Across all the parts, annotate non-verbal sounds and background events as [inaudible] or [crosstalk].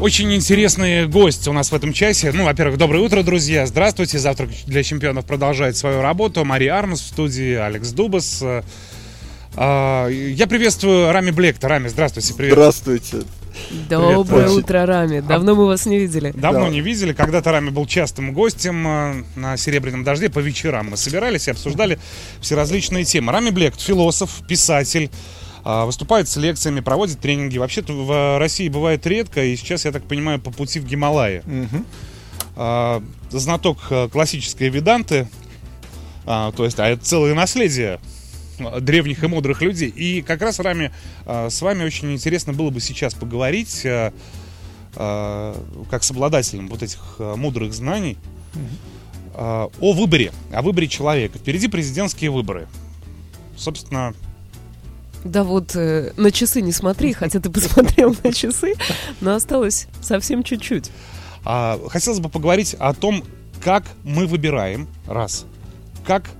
Очень интересный гость у нас в этом часе. Ну, во-первых, доброе утро, друзья. Здравствуйте. Завтрак для чемпионов продолжает свою работу. Мария Армс в студии, Алекс Дубас. А, я приветствую Рами Блекта. Рами, здравствуйте. Привет. Здравствуйте. Доброе Привет. утро, Рами. Давно мы вас не видели. Давно да. не видели. Когда-то Рами был частым гостем э, на «Серебряном дожде» по вечерам. Мы собирались и обсуждали все различные темы. Рами Блект, философ, писатель, а, выступает с лекциями, проводит тренинги. Вообще-то в России бывает редко, и сейчас, я так понимаю, по пути в Гималайи. Угу. Знаток э, классической веданты, а, то есть, а это целое наследие древних и мудрых людей. И как раз Рами, с вами очень интересно было бы сейчас поговорить, как с обладателем вот этих мудрых знаний, о выборе, о выборе человека. Впереди президентские выборы. Собственно, да вот э, на часы не смотри, хотя ты посмотрел на часы, но осталось совсем чуть-чуть. А, хотелось бы поговорить о том, как мы выбираем, раз, как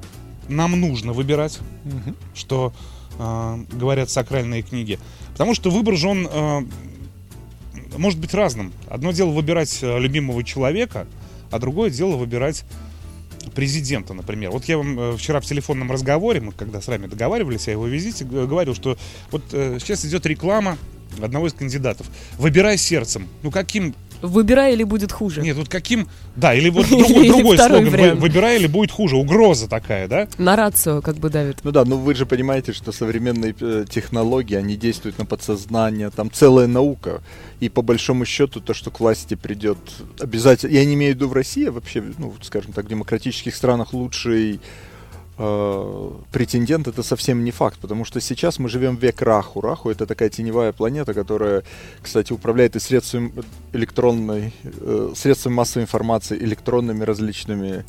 нам нужно выбирать, угу. что э, говорят сакральные книги. Потому что выбор же он э, может быть разным. Одно дело выбирать э, любимого человека, а другое дело выбирать президента, например. Вот я вам э, вчера в телефонном разговоре, мы когда с вами договаривались о его визите, говорил, что вот э, сейчас идет реклама одного из кандидатов. Выбирай сердцем. Ну каким Выбирай или будет хуже. Нет, вот каким... Да, или вот [laughs] другой, другой слоган. Вариант. Выбирай или будет хуже. Угроза такая, да? На рацию как бы давит. Ну да, ну вы же понимаете, что современные э, технологии, они действуют на подсознание. Там целая наука. И по большому счету то, что к власти придет обязательно... Я не имею в виду в России, а вообще, ну, скажем так, в демократических странах лучший э, претендент это совсем не факт, потому что сейчас мы живем в век Раху. Раху это такая теневая планета, которая, кстати, управляет и средствами электронной, э, средствами массовой информации, электронными различными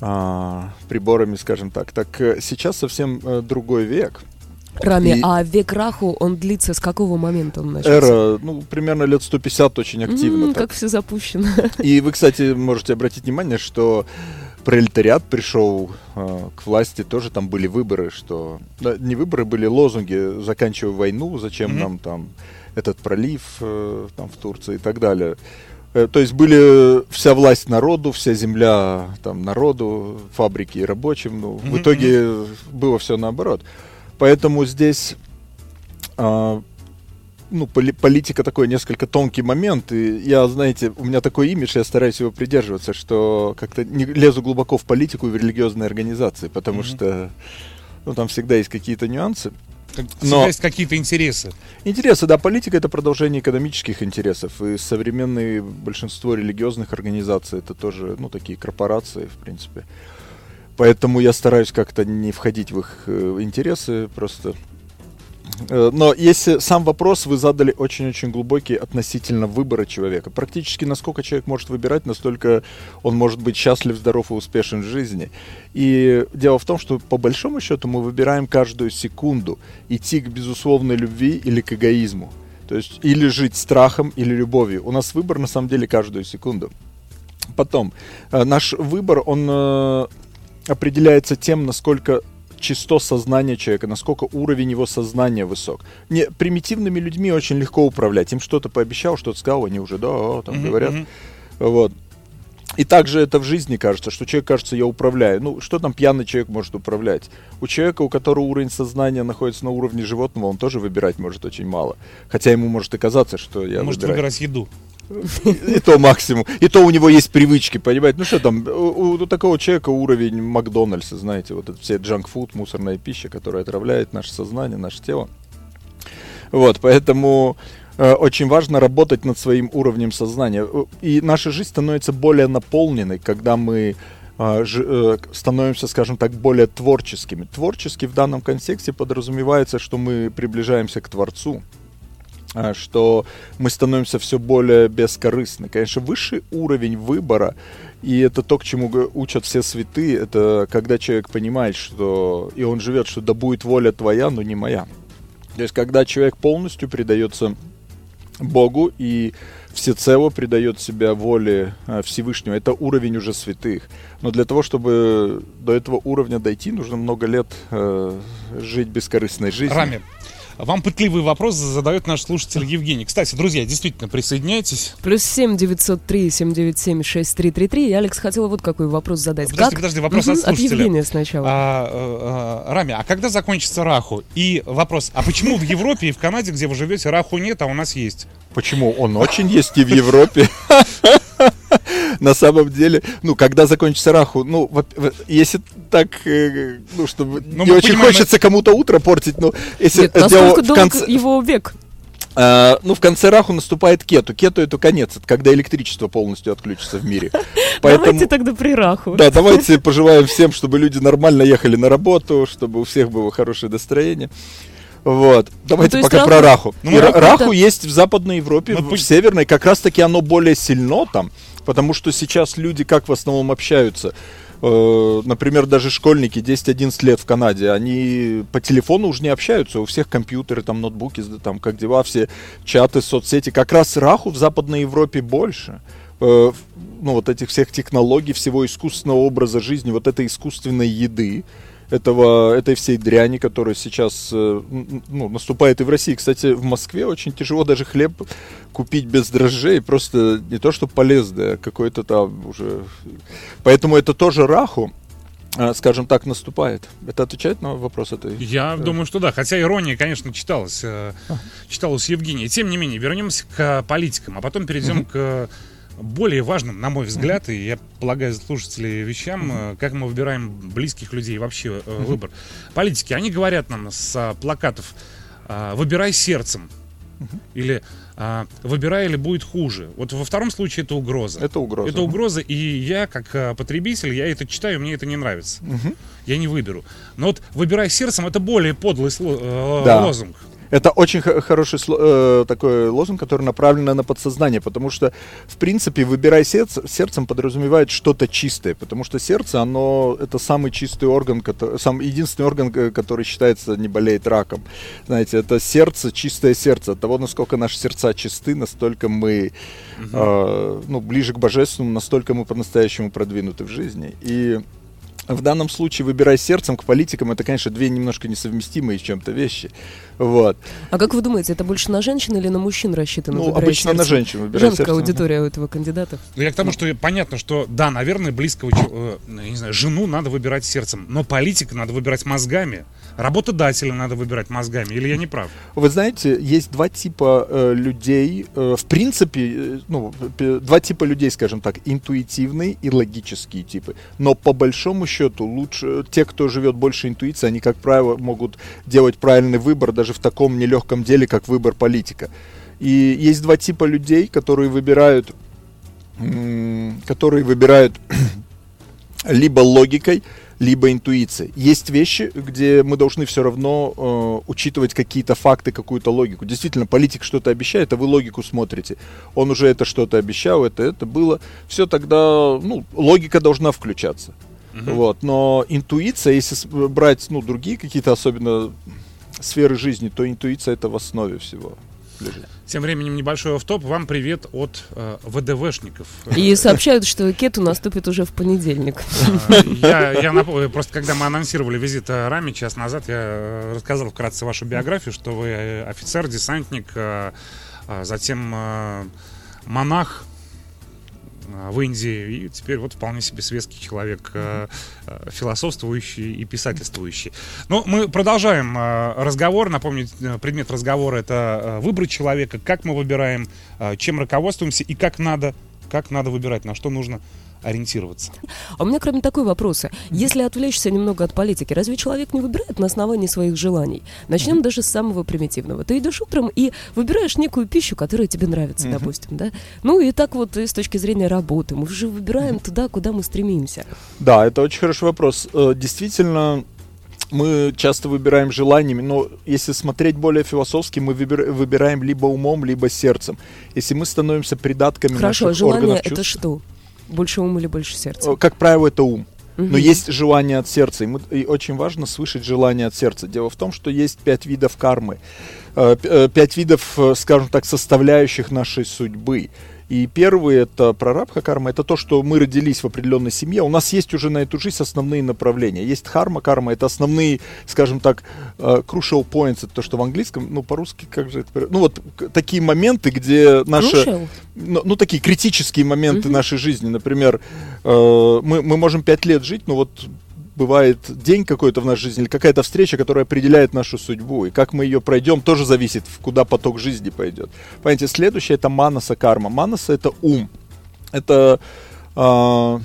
э, приборами, скажем так. Так э, сейчас совсем э, другой век. Рами, и... а век Раху, он длится с какого момента он начался? Эра, ну, примерно лет 150 очень активно. Mm, как все запущено. И вы, кстати, можете обратить внимание, что пролетариат пришел э, к власти, тоже там были выборы, что... Да, не выборы, были лозунги «Заканчивай войну», «Зачем mm-hmm. нам там этот пролив э, там в Турции» и так далее. Э, то есть были вся власть народу, вся земля там народу, фабрики рабочим. Ну, mm-hmm. В итоге было все наоборот. Поэтому здесь... Э, ну, поли политика такой несколько тонкий момент, и я, знаете, у меня такой имидж, я стараюсь его придерживаться, что как-то не лезу глубоко в политику и в религиозные организации, потому mm-hmm. что, ну, там всегда есть какие-то нюансы. Но есть какие-то интересы. Интересы, да, политика это продолжение экономических интересов, и современное большинство религиозных организаций это тоже, ну, такие корпорации, в принципе. Поэтому я стараюсь как-то не входить в их э, интересы, просто но если сам вопрос вы задали очень-очень глубокий относительно выбора человека. Практически насколько человек может выбирать, настолько он может быть счастлив, здоров и успешен в жизни. И дело в том, что по большому счету мы выбираем каждую секунду идти к безусловной любви или к эгоизму. То есть или жить страхом, или любовью. У нас выбор на самом деле каждую секунду. Потом, э, наш выбор, он э, определяется тем, насколько чисто сознание человека, насколько уровень его сознания высок. Не, примитивными людьми очень легко управлять. Им что-то пообещал, что-то сказал, они уже, да, там mm-hmm, говорят. Вот. И также это в жизни кажется, что человек кажется, я управляю. Ну, что там пьяный человек может управлять? У человека, у которого уровень сознания находится на уровне животного, он тоже выбирать может очень мало. Хотя ему может и казаться, что я Может выбираю. выбирать еду. И то максимум. И то у него есть привычки, понимаете? Ну что там, у, у такого человека уровень Макдональдса, знаете, вот это все джанкфуд, мусорная пища, которая отравляет наше сознание, наше тело. Вот, поэтому э, очень важно работать над своим уровнем сознания. И наша жизнь становится более наполненной, когда мы э, э, становимся, скажем так, более творческими. Творчески в данном контексте подразумевается, что мы приближаемся к Творцу. А, что мы становимся все более бескорыстны. Конечно, высший уровень выбора, и это то, к чему учат все святые, это когда человек понимает, что и он живет, что да будет воля твоя, но не моя. То есть, когда человек полностью предается Богу и всецело предает себя воле а, Всевышнего. Это уровень уже святых. Но для того, чтобы до этого уровня дойти, нужно много лет э, жить бескорыстной жизнью. Рами, Вам пытливый вопрос задает наш слушатель Евгений. Кстати, друзья, действительно, присоединяйтесь. Плюс семь девятьсот три семь девять семь шесть три три три. Алекс хотела вот какой вопрос задать. Подожди, как? подожди, вопрос от слушателя. Евгения сначала. А, э, Рами, а когда закончится Раху? И вопрос, а почему в Европе и в Канаде, где вы живете, Раху нет, а у нас есть? Почему? Он очень есть и в Европе. [laughs] [laughs] На самом деле, ну, когда закончится Раху, ну, если так, э, ну, чтобы Ну, не очень понимаем, хочется кому-то утро портить, но если Нет, это дело насколько в конце, его век? а, ну, в конце Раху наступает кету. Кету это конец, это когда электричество полностью отключится в мире. [laughs] Поэтому, Давайте тогда при раху. да, давайте [laughs] пожелаем всем, чтобы люди нормально ехали на работу, чтобы у всех было хорошее настроение. Вот. Давайте есть пока Раху- про Раху. Ну, И Раху, Раху да. есть в Западной Европе, Мы в пусть- Северной. Как раз таки оно более сильно там, потому что сейчас люди как в основном общаются. Э, Например, даже школьники 10-11 лет в Канаде, они по телефону уже не общаются, у всех компьютеры, там ноутбуки, там как дела, все чаты, соцсети. Как раз Раху в Западной Европе больше. Э, Ну, вот этих всех технологий, всего искусственного образа жизни, вот этой искусственной еды, этого, этой всей дряни, которая сейчас э, ну, наступает и в России. Кстати, в Москве очень тяжело даже хлеб купить без дрожжей, просто не то, что полезное, а какой-то там уже... Поэтому это тоже раху, а, скажем так, наступает. Это отвечает на вопрос этой? Я думаю, что да. Хотя ирония, конечно, читалась, э, читалась Евгения. Тем не менее, вернемся к политикам, а потом перейдем к более важным, на мой взгляд, и я полагаю, слушателей вещам, э, как мы выбираем близких людей, вообще э, выбор. Политики, они говорят нам с а, плакатов, а, выбирай сердцем. Или а, выбирай или будет хуже. Вот во втором случае это угроза. Это угроза. Это угроза, и я, как потребитель, я это читаю, мне это не нравится. Я не выберу. Но вот выбирай сердцем, это более подлый сло- э, Да. лозунг. Это очень хороший э, такой лозунг, который направлен на подсознание, потому что, в принципе, выбирай сердце, сердцем подразумевает что-то чистое, потому что сердце, оно это самый чистый орган, который, сам единственный орган, э, который считается не болеет раком. Знаете, это сердце, чистое сердце. От того, насколько наши сердца чисты, настолько мы э, ну, ближе к божественному, настолько мы по-настоящему продвинуты в жизни. И в данном случае выбирай сердцем к политикам, это, конечно, две немножко несовместимые чем-то вещи. Вот. А как вы думаете, это больше на женщин или на мужчин рассчитано? Ну, обычно на сердцем? женщин Женская сердцем. аудитория у этого кандидата. Ну, я к тому, что понятно, что да, наверное, близкого, э, не знаю, жену надо выбирать сердцем, но политика надо выбирать мозгами, работодателя надо выбирать мозгами, или я не прав? Вы знаете, есть два типа э, людей, э, в принципе, э, ну, два типа людей, скажем так, интуитивные и логические типы. Но по большому счету лучше те, кто живет больше интуицией, они, как правило, могут делать правильный выбор даже в таком нелегком деле, как выбор политика. И есть два типа людей, которые выбирают, которые выбирают [clears throat] либо логикой, либо интуицией. Есть вещи, где мы должны все равно э, учитывать какие-то факты, какую-то логику. Действительно, политик что-то обещает, а вы логику смотрите. Он уже это что-то обещал, это это было. Все тогда, ну, логика должна включаться. Вот. Но интуиция, если брать, ну, другие какие-то особенно сферы жизни, то интуиция это в основе всего лежит. Тем временем небольшой офф-топ. Вам привет от э, ВДВшников. И сообщают, что кету наступит уже в понедельник. Э, Я, я напомню, просто когда мы анонсировали визит э, Рами час назад, я э, рассказал вкратце вашу биографию, что вы э, офицер, десантник, э, а затем э, монах э, в Индии, и теперь вот вполне себе светский человек, э, э, философствующий и писательствующий. Но мы продолжаем разговор. Напомню, э, предмет разговора это выбрать человека, как мы выбираем, чем руководствуемся и как надо, как надо выбирать, на что нужно ориентироваться. А у меня, кроме такой вопроса, если отвлечься немного от политики, разве человек не выбирает на основании своих желаний? Начнем даже с самого примитивного. Ты идешь утром и выбираешь некую пищу, которая тебе нравится, Мгм. допустим, да? Ну и так вот и с точки зрения работы. Мы же выбираем туда, куда мы стремимся. Да, это очень хороший вопрос. Э, Действительно, мы часто выбираем желаниями, но если смотреть более философски, мы выбир- выбираем либо умом, либо сердцем. Если мы становимся придатками Хорошо, наших желание органов это чувств, что? Больше ум или больше сердца? как правило, это ум. Но Мгм. есть желание от сердца, и, мы- и очень важно слышать желание от сердца. Дело в том, что есть пять видов кармы. э, э, пять видов, э, скажем так, составляющих нашей судьбы. И первый это прарабха карма, это то, что мы родились в определенной семье. У нас есть уже на эту жизнь основные направления. Есть харма карма, это основные, скажем так, э, crucial points, это то, что в английском, ну по-русски как же это, ну вот такие моменты, где Crucial? ну, ну, такие критические моменты Мгм. нашей жизни. Например, э, мы, мы можем пять лет жить, но вот бывает день какой-то в нашей жизни или какая-то встреча, которая определяет нашу судьбу. И как мы ее пройдем, тоже зависит, в куда поток жизни пойдет. Понимаете, следующее это манаса карма. Манаса это ум. Это а,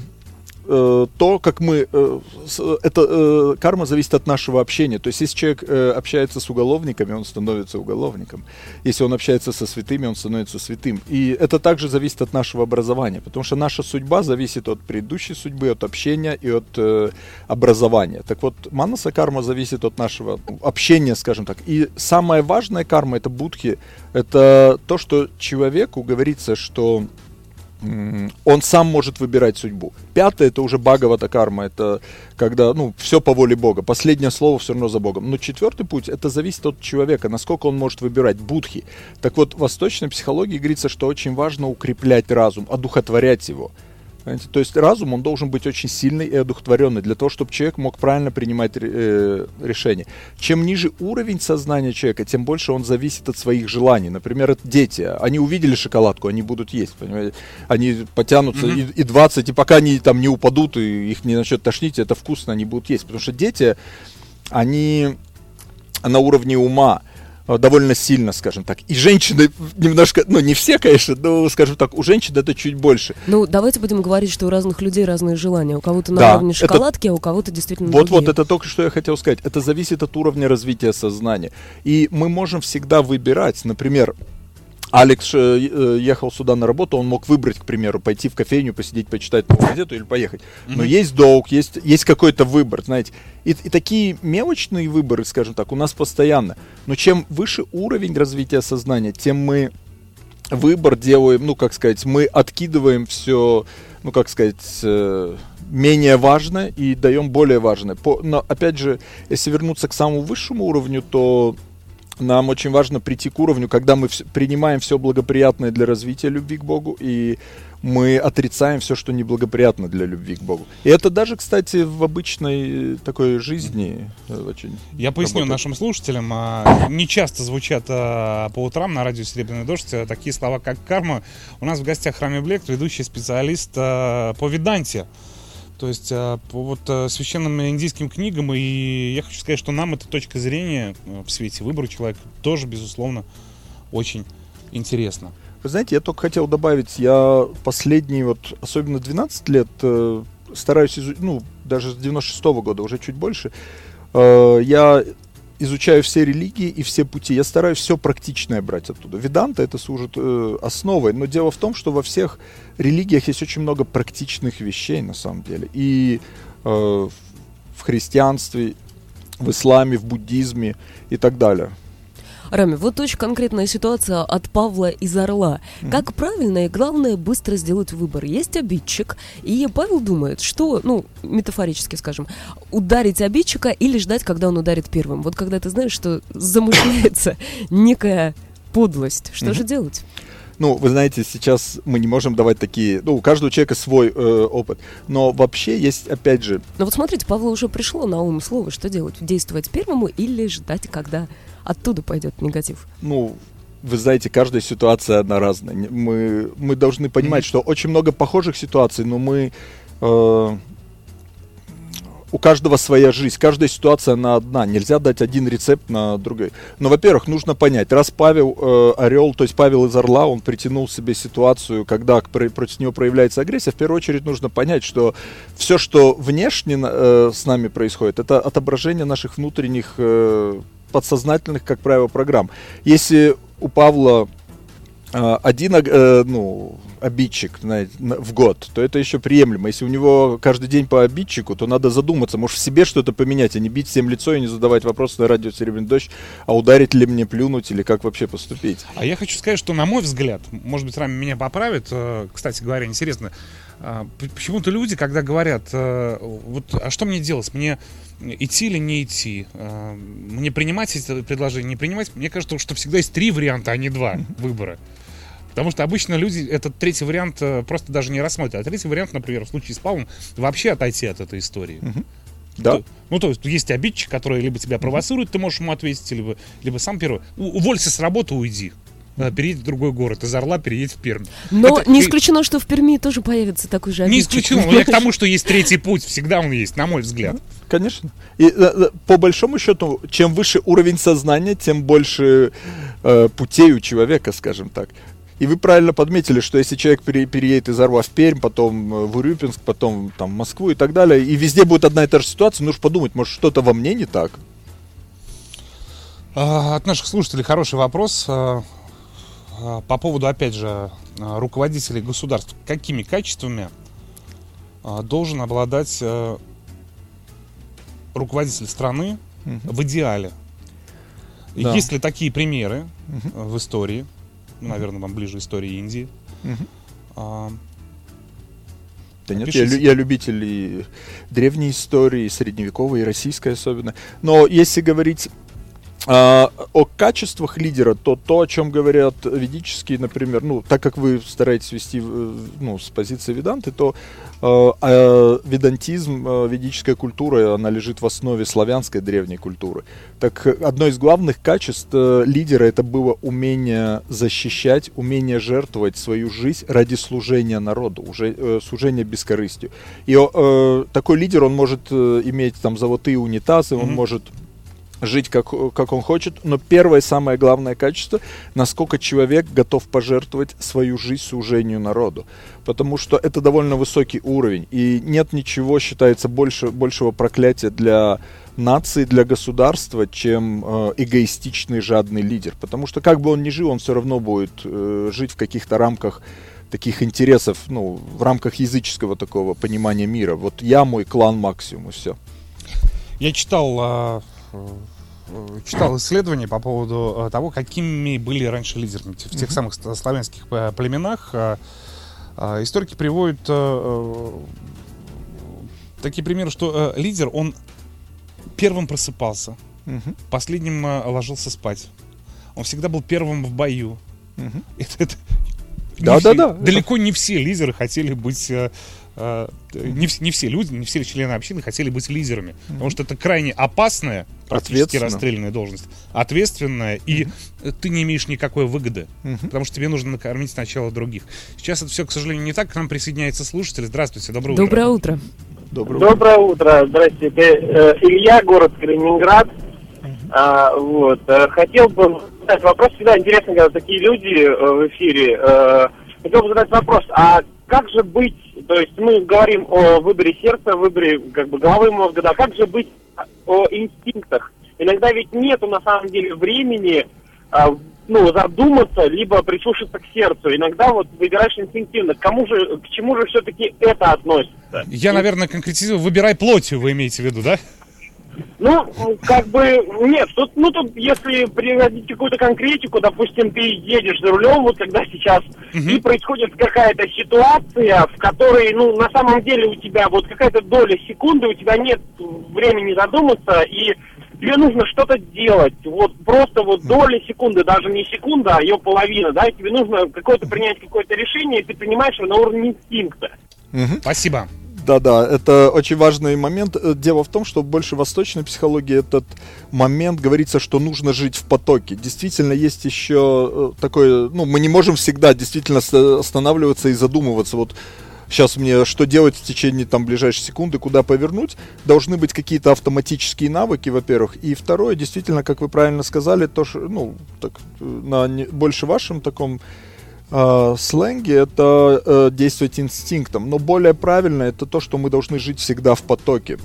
э, то, как мы... э, с- это э, карма зависит от нашего общения. То есть, если человек э, общается с уголовниками, он становится уголовником. Если он общается со святыми, он становится святым. И это также зависит от нашего образования, потому что наша судьба зависит от предыдущей судьбы, от общения и от э, образования. Так вот, манаса карма зависит от нашего общения, скажем так. И самая важная карма это будхи. Это то, что человеку говорится, что он сам может выбирать судьбу. Пятое это уже Бхагавата карма, это когда, ну, все по воле Бога. Последнее слово все равно за Богом. Но четвертый путь, это зависит от человека, насколько он может выбирать будхи. Так вот, в восточной психологии говорится, что очень важно укреплять разум, одухотворять его. Понимаете? То есть разум, он должен быть очень сильный и одухотворенный для того, чтобы человек мог правильно принимать э, решения. Чем ниже уровень сознания человека, тем больше он зависит от своих желаний. Например, это дети. Они увидели шоколадку, они будут есть, понимаете? Они потянутся Мгм. и, и 20, и пока они там не упадут, и их не начнет тошнить, это вкусно, они будут есть. Потому что дети, они на уровне ума довольно сильно, скажем так. И женщины немножко, ну не все, конечно, но, скажем так, у женщин это чуть больше. Ну, давайте будем говорить, что у разных людей разные желания. У кого-то на Да, уровне это- шоколадки, а у кого-то действительно Вот, вот, другие. это только что я хотел сказать. Это зависит от уровня развития сознания. И мы можем всегда выбирать, например, Алекс э, э, ехал сюда на работу, он мог выбрать, к примеру, пойти в кофейню, посидеть, почитать газету или поехать. Но Мгм. есть долг, есть, есть какой-то выбор, знаете. И, и такие мелочные выборы, скажем так, у нас постоянно. Но чем выше уровень развития сознания, тем мы выбор делаем, ну, как сказать, мы откидываем все, ну, как сказать, э, менее важное и даем более важное. По, но, опять же, если вернуться к самому высшему уровню, то нам очень важно прийти к уровню, когда мы вс- принимаем все благоприятное для развития любви к Богу, и мы отрицаем все, что неблагоприятно для любви к Богу. И это даже, кстати, в обычной э, такой жизни э, очень Я поясню работает. нашим слушателям. а, Не часто звучат а, по утрам на радио «Серебряный дождь» а, такие слова, как карма. У нас в гостях Рами Блек, ведущий специалист по веданте. То есть а, по вот а, священным индийским книгам. И я хочу сказать, что нам эта точка зрения а, в свете выбора человека тоже, безусловно, очень интересна. Вы знаете, я только хотел добавить, я последние вот, особенно 12 лет, э, стараюсь изучить, ну, даже с 96 года, уже чуть больше, э, я изучаю все религии и все пути. Я стараюсь все практичное брать оттуда. Веданта это служит э, основой, но дело в том, что во всех религиях есть очень много практичных вещей на самом деле. И э, в христианстве, в исламе, в буддизме и так далее. Рами, вот очень конкретная ситуация от Павла из Орла. Как правильно и главное быстро сделать выбор? Есть обидчик, и Павел думает, что, ну, метафорически скажем, ударить обидчика или ждать, когда он ударит первым. Вот когда ты знаешь, что замышляется [coughs] некая подлость, что Мгм. же делать? Ну, вы знаете, сейчас мы не можем давать такие... Ну, у каждого человека свой э, опыт. Но вообще есть, опять же, Но вот смотрите, Павлу уже пришло на ум слово, что делать? Действовать первому или ждать, когда оттуда пойдет негатив? ну, вы знаете, каждая ситуация одна разная. Мы, мы должны понимать, Мгм. что очень много похожих ситуаций, но мы... э, у каждого своя жизнь, каждая ситуация она одна. Нельзя дать один рецепт на другой. Но, во-первых, нужно понять, раз Павел э, Орел, то есть Павел из Орла, он притянул себе ситуацию, когда против него проявляется агрессия, в первую очередь нужно понять, что все, что внешне э, с нами происходит, это отображение наших внутренних э, подсознательных, как правило, программ. Если у Павла э, один э, ну, обидчик знаете, в год, то это еще приемлемо. Если у него каждый день по обидчику, то надо задуматься, может в себе что-то поменять, а не бить всем лицо и не задавать вопрос на радио «Серебряный дождь», а ударить ли мне, плюнуть или как вообще поступить. А я хочу сказать, что на мой взгляд, может быть, Рами меня поправит, э, кстати говоря, интересно, а, почему-то люди, когда говорят, э, вот, а что мне делать, мне идти или не идти, а, мне принимать эти предложения, не принимать, мне кажется, что всегда есть три варианта, а не два [laughs] выбора. Потому что обычно люди этот третий вариант э, просто даже не рассматривают. А третий вариант, например, в случае с Павлом, вообще отойти от этой истории. Да. То, ну, то есть есть обидчик, который либо тебя провоцирует, ты можешь ему ответить, либо, либо сам первый. У, уволься с работы, уйди. Э, переедь в другой город. Из Орла переедь в Пермь. Но это, не исключено, что в Перми тоже появится такой же обидчик. Не исключено, но я к тому, что есть третий путь. Всегда он есть, на мой взгляд. Конечно. И э, по большому счету, чем выше уровень сознания, тем больше э, путей у человека, скажем так. И вы правильно подметили, что если человек пере, переедет из Орла в Пермь, потом э, в Урюпинск, потом там, в Москву и так далее, и везде будет одна и та же ситуация, нужно подумать, может что-то во мне не так? А, от наших слушателей хороший вопрос а, по поводу, опять же, руководителей государств. Какими качествами должен обладать руководитель страны угу. в идеале? Да. Есть ли такие примеры угу. в истории? ну, наверное, вам ближе истории Индии. Угу. А, да нет, я, я любитель и древней истории, и средневековой, и российской особенно. Но если говорить а, о качествах лидера, то то, о чем говорят ведические, например, ну, так как вы стараетесь вести э, ну, с позиции веданты, то э, э, ведантизм, э, ведическая культура, она лежит в основе славянской древней культуры. Так одно из главных качеств э, лидера это было умение защищать, умение жертвовать свою жизнь ради служения народу, уже э, служения бескорыстию. И э, такой лидер, он может э, иметь там золотые унитазы, mm-hmm. он может жить как, как он хочет, но первое самое главное качество, насколько человек готов пожертвовать свою жизнь служению народу. Потому что это довольно высокий уровень, и нет ничего, считается, больше, большего проклятия для нации, для государства, чем э, эгоистичный, жадный лидер. Потому что как бы он ни жил, он все равно будет э, жить в каких-то рамках таких интересов, ну, в рамках языческого такого понимания мира. Вот я, мой клан максимум, все. Я читал а, читал исследования по поводу э, того, какими были раньше лидерами в тех самых славянских э, племенах. Историки приводят такие примеры, что лидер, он первым просыпался, последним ложился спать. Он всегда был первым в бою. Это, это, да, да, да. Далеко не все лидеры хотели быть э, не, не все люди, не все члены общины хотели быть лидерами. Mm-hmm. Потому что это крайне опасная, практически расстрельная должность. Ответственная, mm-hmm. и ты не имеешь никакой выгоды. Mm-hmm. Потому что тебе нужно накормить сначала других. Сейчас это все, к сожалению, не так. К нам присоединяется слушатель. Здравствуйте, доброе утро. Доброе утро. Доброе утро. Доброе утро. Здравствуйте. Э, Илья, город Калининград. А, вот. Э, хотел бы задать вопрос. Всегда интересно, когда такие люди э, в эфире. Хотел бы задать вопрос. А как же быть то есть мы говорим о выборе сердца, выборе как бы головы мозга, да, как же быть о инстинктах? Иногда ведь нету на самом деле времени а, ну, задуматься, либо прислушаться к сердцу. Иногда вот выбираешь инстинктивно. К кому же, к чему же все-таки это относится? Я, наверное, конкретизирую. Выбирай плотью, вы имеете в виду, да? Ну, как бы, нет, тут, ну, тут, если приводить какую-то конкретику, допустим, ты едешь за рулем, вот когда сейчас, угу. и происходит какая-то ситуация, в которой, ну, на самом деле у тебя вот какая-то доля секунды, у тебя нет времени задуматься, и тебе нужно что-то делать, вот просто вот доля секунды, даже не секунда, а ее половина, да, и тебе нужно какое-то принять какое-то решение, и ты принимаешь его на уровне инстинкта. Угу. Спасибо. Да-да, это очень важный момент. Э, дело в том, что больше восточной психологии этот момент говорится, что нужно жить в потоке. Действительно, есть еще э, такое, ну, мы не можем всегда действительно останавливаться и задумываться. Вот сейчас мне что делать в течение там ближайшей секунды, куда повернуть, должны быть какие-то автоматические навыки, во-первых, и второе, действительно, как вы правильно сказали, то, что, ну, так, э, на не, больше вашем таком э, сленге это э, действовать инстинктом, но более правильно это то, что мы должны жить всегда в потоке.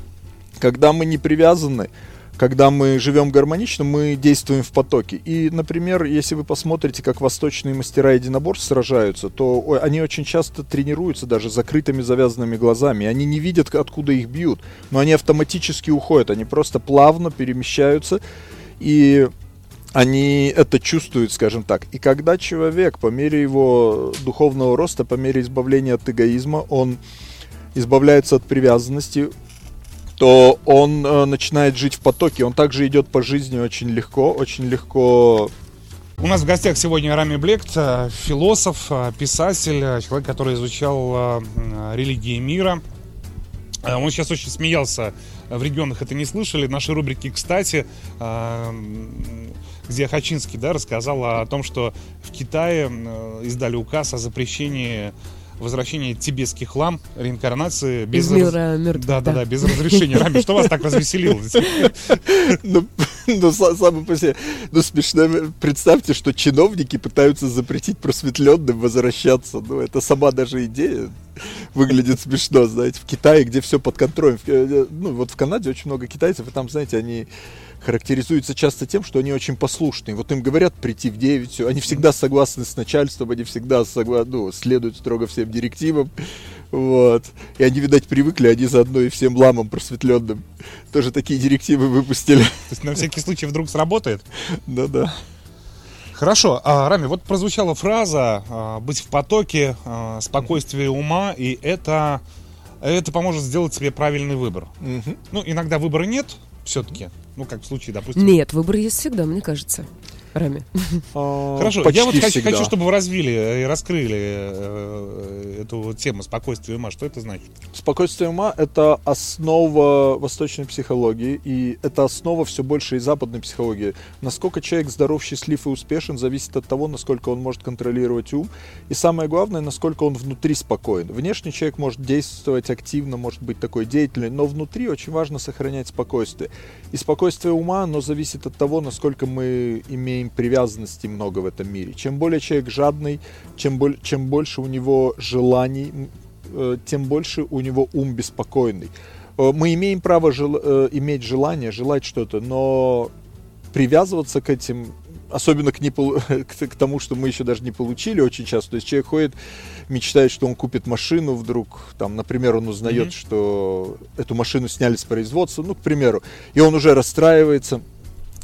Когда мы не привязаны когда мы живем гармонично, мы действуем в потоке. И, например, если вы посмотрите, как восточные мастера единоборств сражаются, то они очень часто тренируются даже закрытыми завязанными глазами. Они не видят, откуда их бьют, но они автоматически уходят. Они просто плавно перемещаются и они это чувствуют, скажем так. И когда человек по мере его духовного роста, по мере избавления от эгоизма, он избавляется от привязанности, то он э, начинает жить в потоке. Он также идет по жизни очень легко, очень легко. У нас в гостях сегодня Рами Блект, э, философ, э, писатель, человек, который изучал религии мира. Он сейчас очень смеялся в регионах, это не слышали. Наши рубрики, кстати, где Хачинский да, рассказал о том, что в Китае издали указ о запрещении возвращение тибетских лам, реинкарнации без... Из мира мертвых, да, да, да, без разрешения. Рами, что вас так развеселило? [laughs] Ну, ну, самое по себе, ну, смешно, представьте, что чиновники пытаются запретить просветленным возвращаться. Ну, это сама даже идея выглядит смешно, знаете, в Китае, где все под контролем. Э, ну, вот в Канаде очень много китайцев, и там, знаете, они характеризуются часто тем, что они очень послушные. Вот им говорят прийти в 9, все, они всегда согласны с начальством, они всегда согла... ну, следуют строго всем директивам. Вот. И они, видать, привыкли, они заодно и всем ламам просветленным тоже такие директивы выпустили. То есть на всякий случай вдруг сработает? Да-да. Хорошо, а, Рами, вот прозвучала фраза а, «быть в потоке, а, спокойствие ума», и это, это поможет сделать себе правильный выбор. Угу. Ну, иногда выбора нет все-таки, ну, как в случае, допустим... Нет, выбор есть всегда, мне кажется. Рами. А, Хорошо, я вот хочу, хочу, чтобы вы развили и раскрыли э, эту тему спокойствия ума. Что это значит? Спокойствие ума — это основа восточной психологии, и это основа все больше и западной психологии. Насколько человек здоров, счастлив и успешен, зависит от того, насколько он может контролировать ум, и самое главное, насколько он внутри спокоен. Внешне человек может действовать активно, может быть такой деятельный, но внутри очень важно сохранять спокойствие. И спокойствие ума, оно зависит от того, насколько мы имеем им привязанности много в этом мире. Чем более человек жадный, чем, боль, чем больше у него желаний, э, тем больше у него ум беспокойный. Э, мы имеем право жел, э, иметь желание, желать что-то, но привязываться к этим, особенно к, не, [laughs] к, к тому, что мы еще даже не получили очень часто. То есть человек ходит, мечтает, что он купит машину вдруг, там, например, он узнает, mm-hmm. что эту машину сняли с производства, ну, к примеру, и он уже расстраивается –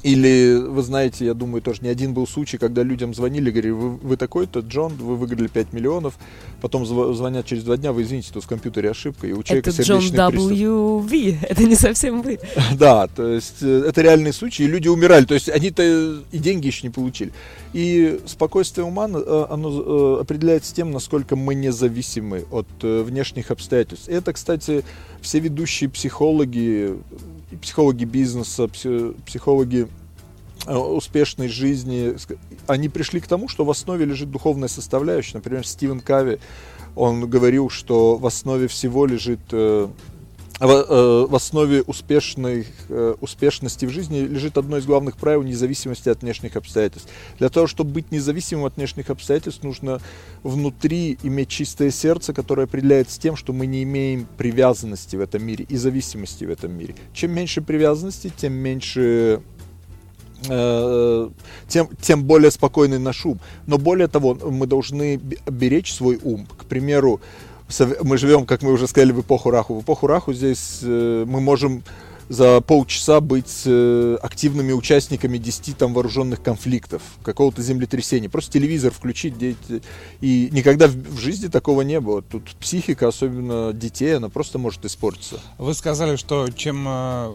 или, вы знаете, я думаю, тоже не один был случай, когда людям звонили, говорили, вы, вы такой-то, Джон, вы выиграли 5 миллионов, потом звонят через два дня, вы извините, тут в компьютере ошибка, и у человека это Джон W.V., [laughs] это не совсем вы. [laughs] Да, то есть э, это реальный случай, и люди умирали, то есть они-то и деньги еще не получили. И спокойствие ума, э, оно э, определяется тем, насколько мы независимы от внешних обстоятельств. Это, кстати, все ведущие психологи, психологи бизнеса, психологи э, успешной жизни, они пришли к тому, что в основе лежит духовная составляющая. Например, Стивен Кави, он говорил, что в основе всего лежит э, в основе успешной, э, успешности в жизни лежит одно из главных правил независимости от внешних обстоятельств. Для того, чтобы быть независимым от внешних обстоятельств, нужно внутри иметь чистое сердце, которое определяется тем, что мы не имеем привязанности в этом мире и зависимости в этом мире. Чем меньше привязанности, тем меньше э, тем, тем более спокойный наш ум. Но более того, мы должны беречь свой ум. К примеру, мы живем, как мы уже сказали, в эпоху Раху. В эпоху Раху здесь э, мы можем за полчаса быть э, активными участниками 10 там вооруженных конфликтов, какого-то землетрясения. Просто телевизор включить, дети, и никогда в, жизни такого не было. Тут психика, особенно детей, она просто может испортиться. Вы сказали, что чем э,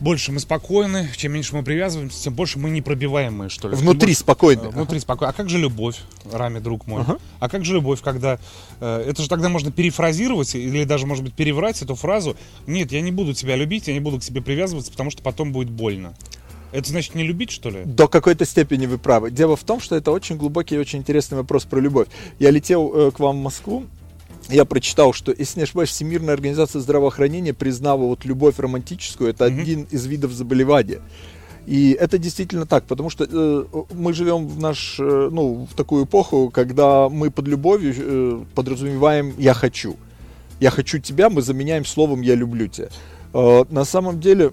больше мы спокойны, чем меньше мы привязываемся, тем больше мы непробиваемые, что ли. Внутри больше, спокойны. Э, внутри спокойно. А как же любовь, Рами, друг мой? Ага. А как же любовь, когда... Э, это же тогда можно перефразировать или даже, может быть, переврать эту фразу. Нет, я не буду тебя любить, я не буду к тебе привязываться, потому что потом будет больно. Это значит не любить, что ли? До какой-то степени вы правы. Дело в том, что это очень глубокий и очень интересный вопрос про любовь. Я летел э, к вам в Москву, я прочитал, что, если не ошибаюсь, Всемирная организация здравоохранения признала вот любовь романтическую, это mm-hmm. один из видов заболевания. И это действительно так, потому что э, мы живем в наш, э, ну, в такую эпоху, когда мы под любовью э, подразумеваем «я хочу». «Я хочу тебя» мы заменяем словом «я люблю тебя». Э, на самом деле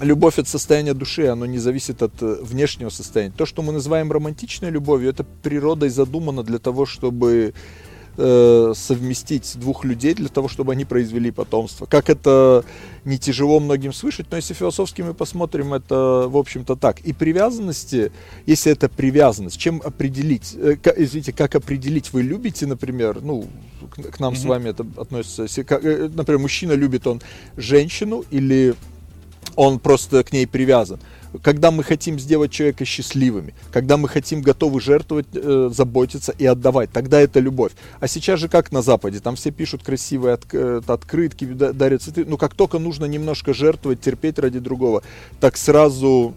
любовь от состояния души, оно не зависит от э, внешнего состояния. То, что мы называем романтичной любовью, это природой задумано для того, чтобы э, совместить двух людей для того, чтобы они произвели потомство. Как это не тяжело многим слышать, но если философски мы посмотрим, это, в общем-то, так. И привязанности, если это привязанность, чем определить, э, как, извините, как определить, вы любите, например, ну, к, к нам mm-hmm. с вами это относится, если, как, э, например, мужчина любит он женщину или он просто к ней привязан когда мы хотим сделать человека счастливыми, когда мы хотим готовы жертвовать, э, заботиться и отдавать, тогда это любовь. А сейчас же как на Западе, там все пишут красивые от, э, открытки, дарят цветы, но как только нужно немножко жертвовать, терпеть ради другого, так сразу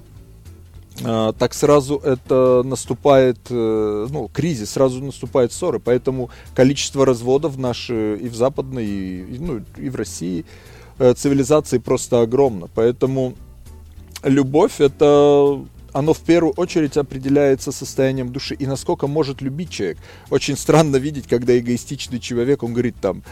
э, так сразу это наступает, э, ну, кризис, сразу наступает ссоры, поэтому количество разводов в нашей и в западной, и, ну, и в России цивилизации просто огромно, поэтому любовь это оно в первую очередь определяется состоянием души и насколько может любить человек. Очень странно видеть, когда эгоистичный человек, он говорит там,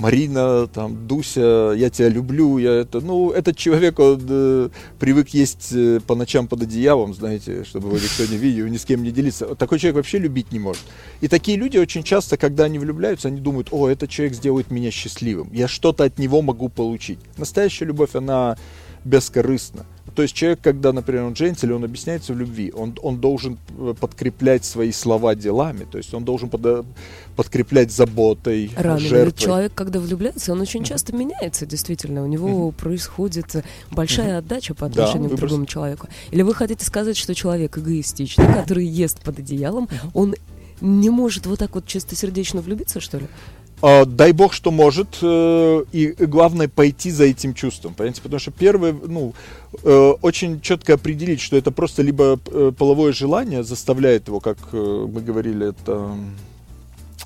Марина, там, Дуся, я тебя люблю, я это, ну, этот человек, он э, привык есть э, по ночам под одеялом, знаете, чтобы его никто не видел, ни с кем не делиться. Такой человек вообще любить не может. И такие люди очень часто, когда они влюбляются, они думают, о, этот человек сделает меня счастливым, я что-то от него могу получить. Настоящая любовь, она бескорыстна. То есть человек, когда, например, он женится или он объясняется в любви, он, он должен э, подкреплять свои слова делами, то есть он должен под, подкреплять заботой, Рано жертвой. человек, когда влюбляется, он очень часто меняется, действительно. У него происходит большая отдача по отношению да, к другому человеку. Или вы хотите сказать, что человек эгоистичный, который ест под одеялом, он не может вот так вот чистосердечно влюбиться, что ли? Uh, дай бог, что может, uh, и главное пойти за этим чувством, понимаете, потому что первое, ну, uh, очень четко определить, что это просто либо э, половое желание заставляет его, как э, мы говорили, это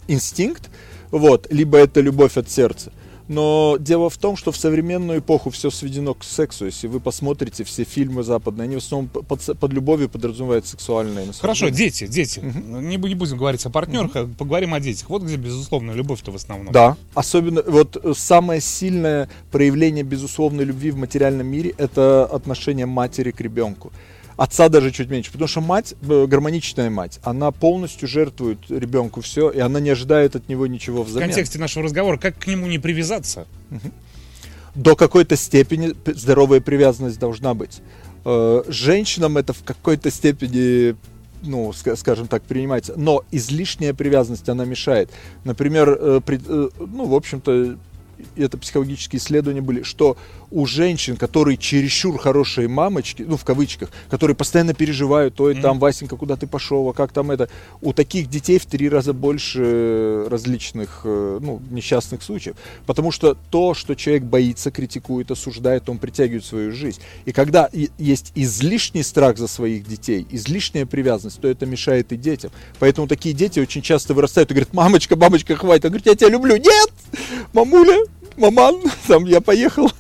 инстинкт, вот, либо это любовь от сердца. Но дело в том, что в современную эпоху все сведено к сексу. Если вы посмотрите все фильмы западные, они в основном под, под любовью подразумевают сексуальное Хорошо, дети, дети. Угу. Не, не будем говорить о партнерах, угу. поговорим о детях. Вот где безусловная любовь-то в основном. Да, особенно вот самое сильное проявление безусловной любви в материальном мире это отношение матери к ребенку. Отца даже чуть меньше, потому что мать, э, гармоничная мать, она полностью жертвует ребенку все, и она не ожидает от него ничего взамен. В контексте нашего разговора, как к нему не привязаться? До какой-то степени здоровая привязанность должна быть. Э, женщинам это в какой-то степени ну, скажем так, принимается. Но излишняя привязанность, она мешает. Например, э, ну, в общем-то, это психологические исследования были, что у женщин, которые чересчур хорошие мамочки, ну, в кавычках, которые постоянно переживают, ой, там, Васенька, куда ты пошел, а как там это, у таких детей в три раза больше различных, э, ну, несчастных случаев. Потому что то, что человек боится, критикует, осуждает, он притягивает в свою жизнь. И когда есть излишний страх за своих детей, излишняя привязанность, то это мешает и детям. Поэтому такие дети очень часто вырастают и говорят, мамочка, мамочка, хватит. Он говорит, я тебя люблю. Нет, мамуля, маман, [laughs] там я поехал.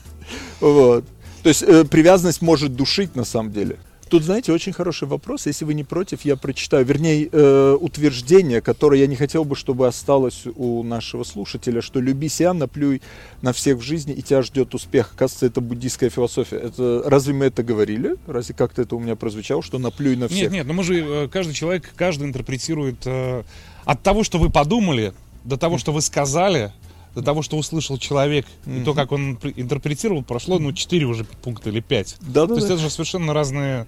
Вот. То есть э, привязанность может душить на самом деле. Тут, знаете, очень хороший вопрос. Если вы не против, я прочитаю, вернее, э, утверждение, которое я не хотел бы, чтобы осталось у нашего слушателя, что люби себя, наплюй на всех в жизни, и тебя ждет успех. Оказывается, это буддийская философия. Это, разве мы это говорили? Разве как-то это у меня прозвучало, что наплюй на всех? Нет, нет, но мы же, э, каждый человек, каждый интерпретирует э, от того, что вы подумали, до того, что вы сказали, до того, что услышал человек, mm-hmm. и то, как он интерпретировал, прошло, ну, 4 уже пункта или 5. Да, да, то есть это же совершенно разные...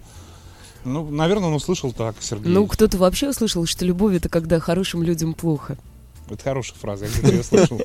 Ну, наверное, он услышал так, Сергей. Ну, кто-то вообще услышал, что любовь это когда хорошим людям плохо. Это хорошая фраза, я где-то ее слышал.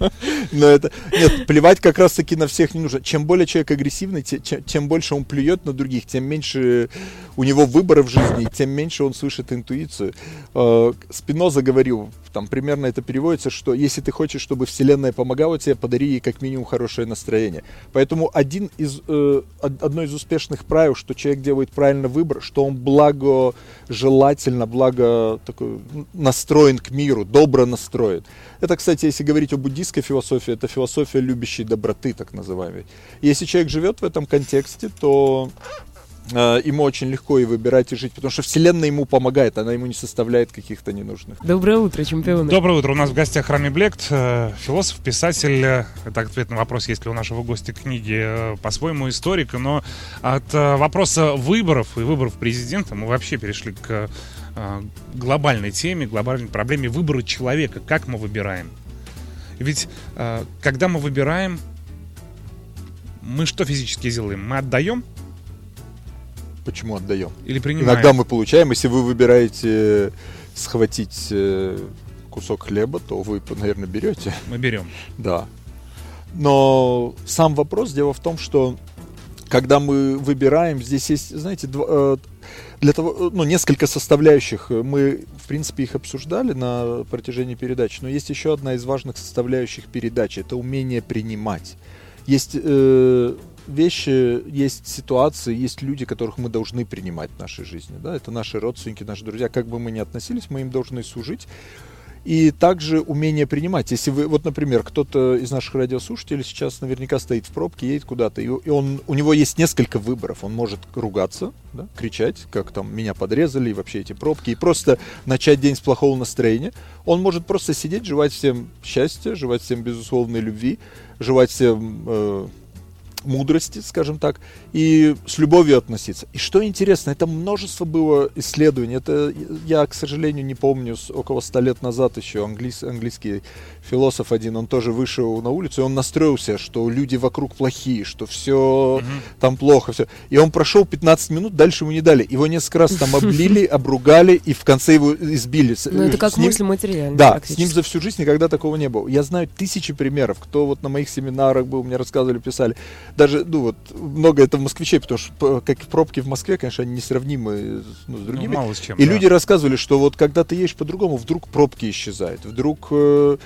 [laughs] Но это... Нет, плевать как раз-таки на всех не нужно. Чем более человек агрессивный, тем больше он плюет на других, тем меньше у него выбора в жизни, тем меньше он слышит интуицию. Э, Спиноза говорил, там примерно это переводится, что если ты хочешь, чтобы Вселенная помогала тебе, подари ей как минимум хорошее настроение. Поэтому один из, э, одно из успешных правил, что человек делает правильный выбор, что он благожелательно, благо такой, настроен к миру, добро настроен. Это, кстати, если говорить о буддийской философии, это философия любящей доброты, так называемой. Если человек живет в этом контексте, то э, ему очень легко и выбирать, и жить, потому что Вселенная ему помогает, она ему не составляет каких-то ненужных. Доброе утро, чемпионы. Доброе утро. У нас в гостях Рами Блект, э, философ, писатель. Это ответ на вопрос, есть ли у нашего гостя книги, э, по-своему историк. Но от вопроса выборов и выборов президента мы вообще перешли к глобальной теме, глобальной проблеме выбора человека. Как мы выбираем? Ведь э, когда мы выбираем, мы что физически делаем? Мы отдаем Почему отдаем? или принимаем? Иногда мы получаем, если вы выбираете схватить э, кусок хлеба, то вы, наверное, берете. Мы берем. [laughs] Да. Но сам вопрос, дело в том, что когда мы выбираем, здесь есть, знаете, два- э, для того, э, ну, несколько составляющих. Мы, в принципе, их обсуждали на протяжении передач, но есть еще одна из важных составляющих передачи. Это умение принимать. Есть э, вещи, есть ситуации, есть люди, которых мы должны принимать в нашей жизни. Да? Это наши родственники, наши друзья. Как бы мы ни относились, мы им должны служить. И также умение принимать. Если вы, вот, например, кто-то из наших радиослушателей сейчас наверняка стоит в пробке, едет куда-то, и, он, у него есть несколько выборов. Он может ругаться, да, кричать, как там меня подрезали, и вообще эти пробки, и просто начать день с плохого настроения. Он может просто сидеть, желать всем счастья, желать всем безусловной любви, желать всем э, мудрости, скажем так, и с любовью относиться. И что интересно, это множество было исследований. Это я, к сожалению, не помню, около ста лет назад еще английс- английский философ один, он тоже вышел на улицу, и он настроился, что люди вокруг плохие, что все там плохо, все. И он прошел 15 минут, дальше ему не дали. Его несколько раз там облили, [laughs] обругали, и в конце его избили. Ну, это как с ним- мысль материальная. да, с ним за всю жизнь никогда такого не было. Я знаю тысячи примеров, кто вот на моих семинарах был, мне рассказывали, писали. Даже, ну вот, много это москвичей, потому что как пробки в Москве, конечно, они несравнимы ну, с Ну, другими. мало с чем. и да. люди рассказывали, что вот когда ты едешь по-другому, вдруг пробки исчезают, вдруг э,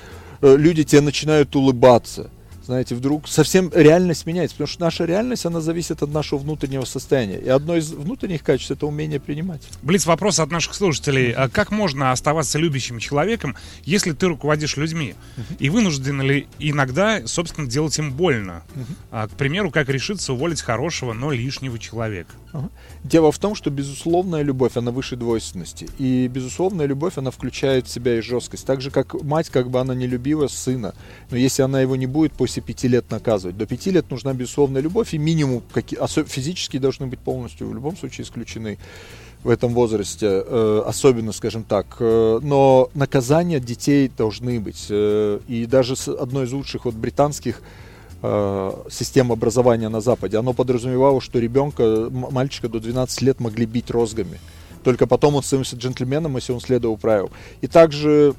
э, люди тебе начинают улыбаться. Знаете, вдруг совсем реальность меняется, потому что наша реальность, она зависит от нашего внутреннего состояния. И одно из внутренних качеств это умение принимать. Блиц вопрос от наших слушателей. А Как можно оставаться любящим человеком, если ты руководишь людьми? И вынужден ли иногда, собственно, делать им больно? А, К примеру, как решиться уволить хорошего, но лишнего человека? Ага. Дело в том, что безусловная любовь, она выше двойственности. И безусловная любовь, она включает в себя и жесткость. Так же, как мать, как бы она не любила сына. Но если она его не будет после пяти лет наказывать, до пяти лет нужна безусловная любовь, и минимум какие, физически должны быть полностью в любом случае исключены в этом возрасте, э, особенно, скажем так. Э, но наказания детей должны быть. Э, и даже с одной из лучших вот британских систем образования на Западе, оно подразумевало, что ребенка, мальчика до 12 лет могли бить розгами. Только потом он становится джентльменом, если он следовал правилам. И также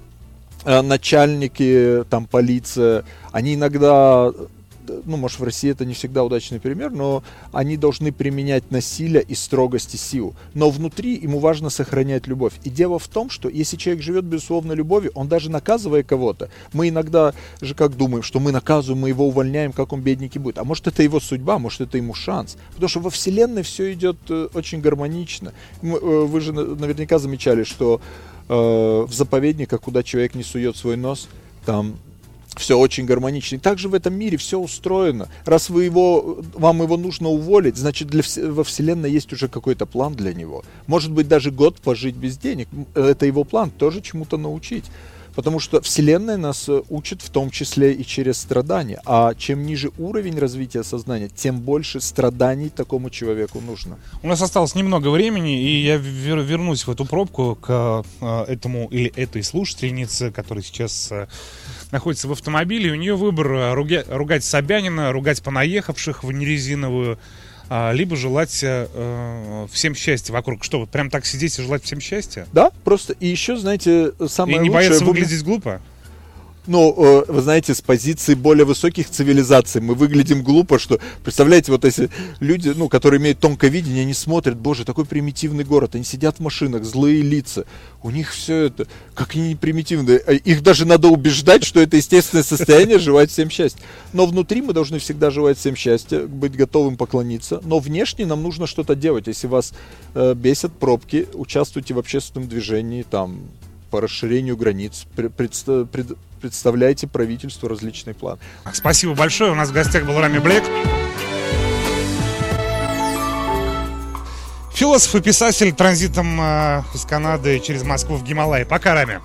начальники, там, полиция, они иногда, э, ну, может, в России это не всегда удачный пример, но они должны применять насилие и строгость и силу. Но внутри ему важно сохранять любовь. И дело в том, что если человек живет безусловно любовью, он даже наказывая кого-то, мы иногда же как думаем, что мы наказываем, мы его увольняем, как он бедненький будет. А может это его судьба, может это ему шанс. Потому что во Вселенной все идет э, очень гармонично. Э, Вы же на- наверняка замечали, что э, в заповедниках, куда человек не сует свой нос, там все очень гармонично. И также в этом мире все устроено. Раз вы его, вам его нужно уволить, значит для, во Вселенной есть уже какой-то план для него. Может быть даже год пожить без денег. Это его план, тоже чему-то научить. Потому что Вселенная нас э, учит в том числе и через страдания. А чем ниже уровень развития сознания, тем больше страданий такому человеку нужно. У нас осталось немного времени, и я вер- вернусь в эту пробку к э, этому или этой слушательнице, которая сейчас э, находится в автомобиле. У нее выбор руга- ругать Собянина, ругать понаехавших в нерезиновую, либо желать э, всем счастья вокруг. Что, вот прям так сидеть и желать всем счастья? Да, просто и еще, знаете, самое и не лучшее... бояться вы- выглядеть глупо? Ну, э, вы знаете, с позиции более высоких цивилизаций мы выглядим глупо, что, представляете, вот если люди, ну, которые имеют тонкое видение, они смотрят, боже, такой примитивный город, они сидят в машинах, злые лица, у них все это, как они примитивные, А их даже надо убеждать, что это естественное состояние, желать всем счастья. Но внутри мы должны всегда желать всем счастья, быть готовым поклониться, но внешне нам нужно что-то делать, если вас э, бесят пробки, участвуйте в общественном движении, там, по расширению границ, пре- предста- пред- представляйте правительству различный план. Спасибо большое. У нас в гостях был Рами Блек. Философ и писатель транзитом э, из Канады через Москву в Гималай. Пока, Рами.